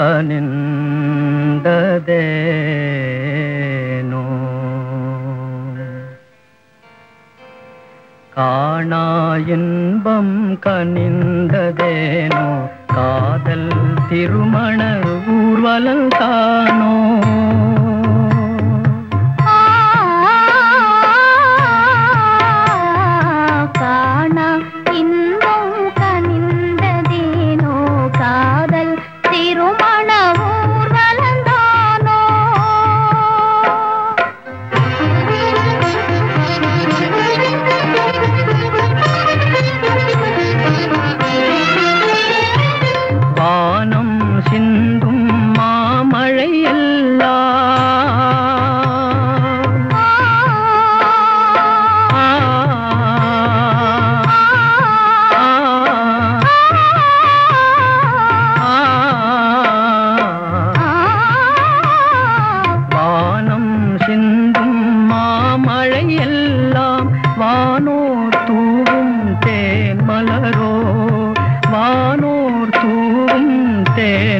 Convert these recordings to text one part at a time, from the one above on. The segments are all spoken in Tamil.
அனிந்ததேனோ காணா இன்பம் கனிந்ததேனோ? காதல் திருமண ஊர்வலம் காணோ பார்த்தேன்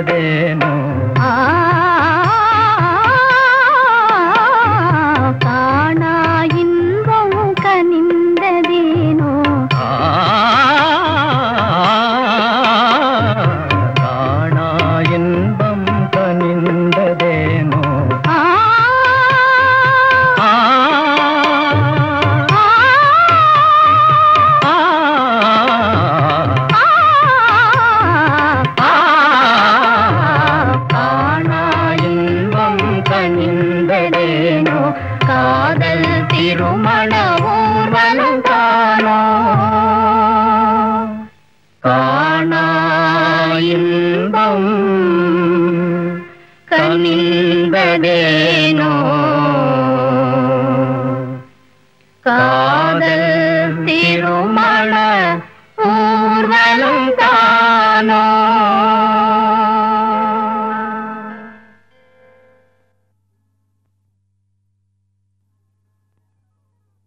ಬರುತ್ತದೇನು திருமண ஊர்வலம் காணோ காணாயில்பம் கனிந்ததேனோ. காதல் திரு